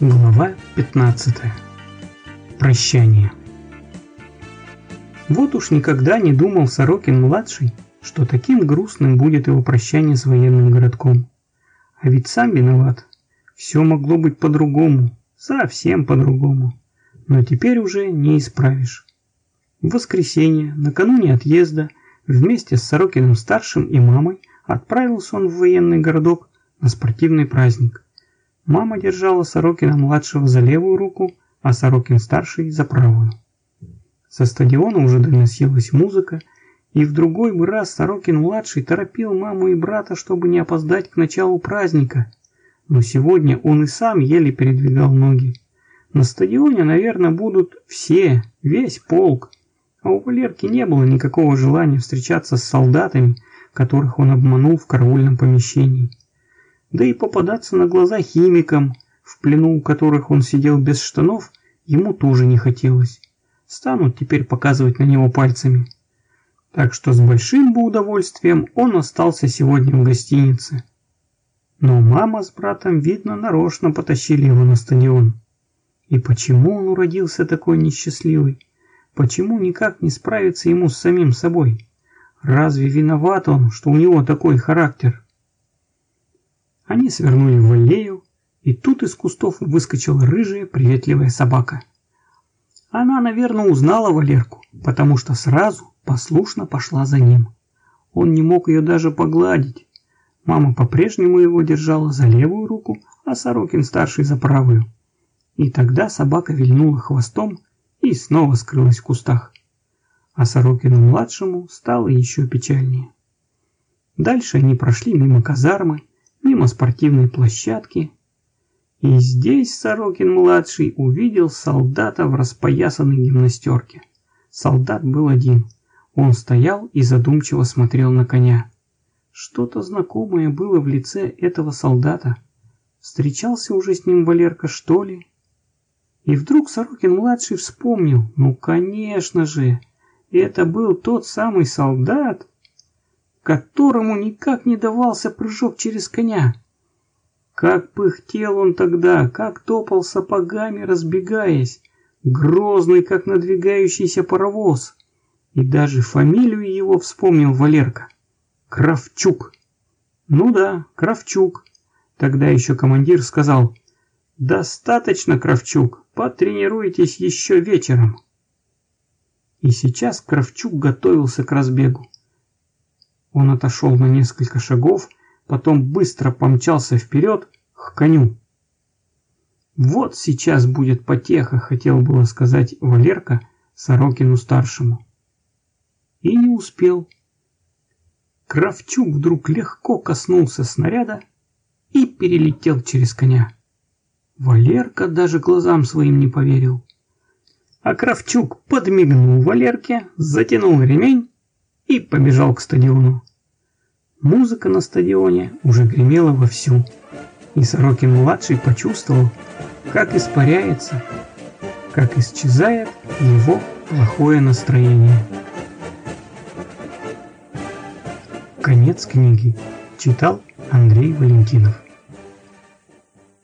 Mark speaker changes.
Speaker 1: Глава 15. Прощание. Вот уж никогда не думал Сорокин-младший, что таким грустным будет его прощание с военным городком. А ведь сам виноват. Все могло быть по-другому, совсем по-другому. Но теперь уже не исправишь. В воскресенье, накануне отъезда, вместе с Сорокиным-старшим и мамой отправился он в военный городок на спортивный праздник. Мама держала Сорокина-младшего за левую руку, а Сорокин-старший за правую. Со стадиона уже доносилась музыка, и в другой бы раз Сорокин-младший торопил маму и брата, чтобы не опоздать к началу праздника. Но сегодня он и сам еле передвигал ноги. На стадионе, наверное, будут все, весь полк. А у Валерки не было никакого желания встречаться с солдатами, которых он обманул в караульном помещении да и попадаться на глаза химикам, в плену у которых он сидел без штанов, ему тоже не хотелось. Станут теперь показывать на него пальцами. Так что с большим бы удовольствием он остался сегодня в гостинице. Но мама с братом, видно, нарочно потащили его на стадион. И почему он уродился такой несчастливый? Почему никак не справиться ему с самим собой? Разве виноват он, что у него такой характер? Они свернули в аллею, и тут из кустов выскочила рыжая приветливая собака. Она, наверное, узнала Валерку, потому что сразу послушно пошла за ним. Он не мог ее даже погладить. Мама по-прежнему его держала за левую руку, а Сорокин-старший за правую. И тогда собака вильнула хвостом и снова скрылась в кустах. А Сорокину-младшему стало еще печальнее. Дальше они прошли мимо казармы, мимо спортивной площадки. И здесь Сорокин-младший увидел солдата в распоясанной гимнастерке. Солдат был один. Он стоял и задумчиво смотрел на коня. Что-то знакомое было в лице этого солдата. Встречался уже с ним Валерка, что ли? И вдруг Сорокин-младший вспомнил, ну конечно же, это был тот самый солдат, которому никак не давался прыжок через коня. Как пыхтел он тогда, как топал сапогами, разбегаясь, грозный, как надвигающийся паровоз. И даже фамилию его вспомнил Валерка. Кравчук. Ну да, Кравчук. Тогда еще командир сказал, «Достаточно, Кравчук, потренируйтесь еще вечером». И сейчас Кравчук готовился к разбегу. Он отошел на несколько шагов, потом быстро помчался вперед к коню. «Вот сейчас будет потеха», — хотел было сказать Валерка Сорокину-старшему. И не успел. Кравчук вдруг легко коснулся снаряда и перелетел через коня. Валерка даже глазам своим не поверил. А Кравчук подмигнул Валерке, затянул ремень и побежал к стадиону. Музыка на стадионе уже гремела вовсю, и Сорокин-младший почувствовал, как испаряется, как исчезает его плохое настроение. Конец книги. Читал Андрей Валентинов.